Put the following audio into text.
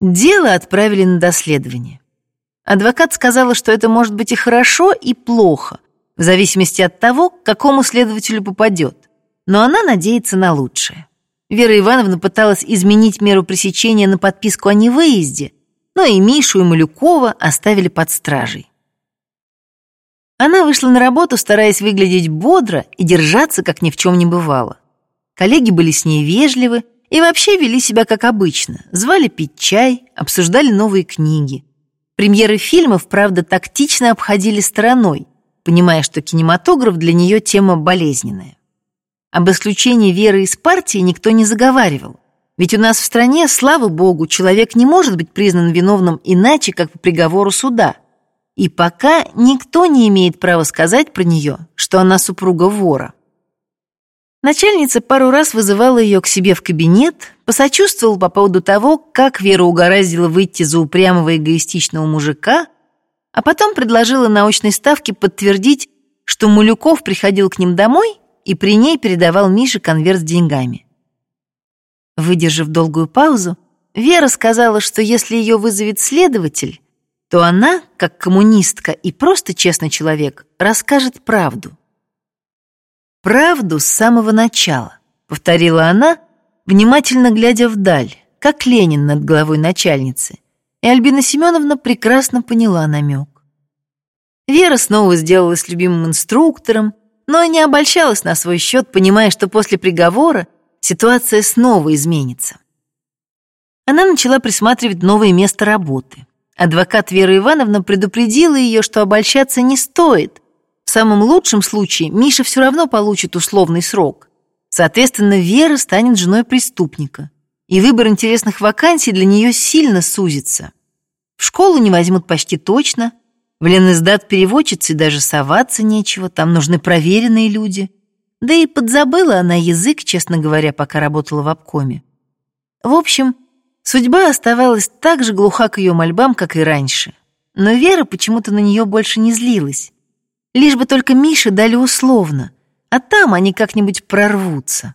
Дело отправили на доследование. Адвокат сказала, что это может быть и хорошо, и плохо, в зависимости от того, к какому следователю попадет. Но она надеется на лучшее. Вера Ивановна пыталась изменить меру пресечения на подписку о невыезде, но и Мишу, и Малюкова оставили под стражей. Она вышла на работу, стараясь выглядеть бодро и держаться, как ни в чем не бывало. Коллеги были с ней вежливы и вообще вели себя как обычно. Звали пить чай, обсуждали новые книги. Премьеры фильмов, правда, тактично обходили стороной, понимая, что кинематограф для нее тема болезненная. Об исключении Веры из партии никто не заговаривал. Ведь у нас в стране, слава богу, человек не может быть признан виновным иначе, как по приговору суда. И пока никто не имеет права сказать про нее, что она супруга вора. Начальница пару раз вызывала ее к себе в кабинет, посочувствовала по поводу того, как Вера угораздила выйти за упрямого эгоистичного мужика, а потом предложила на очной ставке подтвердить, что Мулюков приходил к ним домой и при ней передавал Мише конверт с деньгами. Выдержав долгую паузу, Вера сказала, что если ее вызовет следователь, то она, как коммунистка и просто честный человек, расскажет правду. «Правду с самого начала», — повторила она, внимательно глядя вдаль, как Ленин над головой начальницы, и Альбина Семеновна прекрасно поняла намек. Вера снова сделалась любимым инструктором, но не обольщалась на свой счет, понимая, что после приговора ситуация снова изменится. Она начала присматривать новое место работы. Адвокат Вера Ивановна предупредила ее, что обольщаться не стоит. В самом лучшем случае Миша все равно получит условный срок. Соответственно, Вера станет женой преступника. И выбор интересных вакансий для нее сильно сузится. В школу не возьмут почти точно, в Ленэздат переводчицы даже соваться нечего, там нужны проверенные люди. Да и подзабыла она язык, честно говоря, пока работала в обкоме. В общем, судьба оставалась так же глуха к ее мольбам, как и раньше. Но Вера почему-то на нее больше не злилась. Лишь бы только Мише дали условно, а там они как-нибудь прорвутся.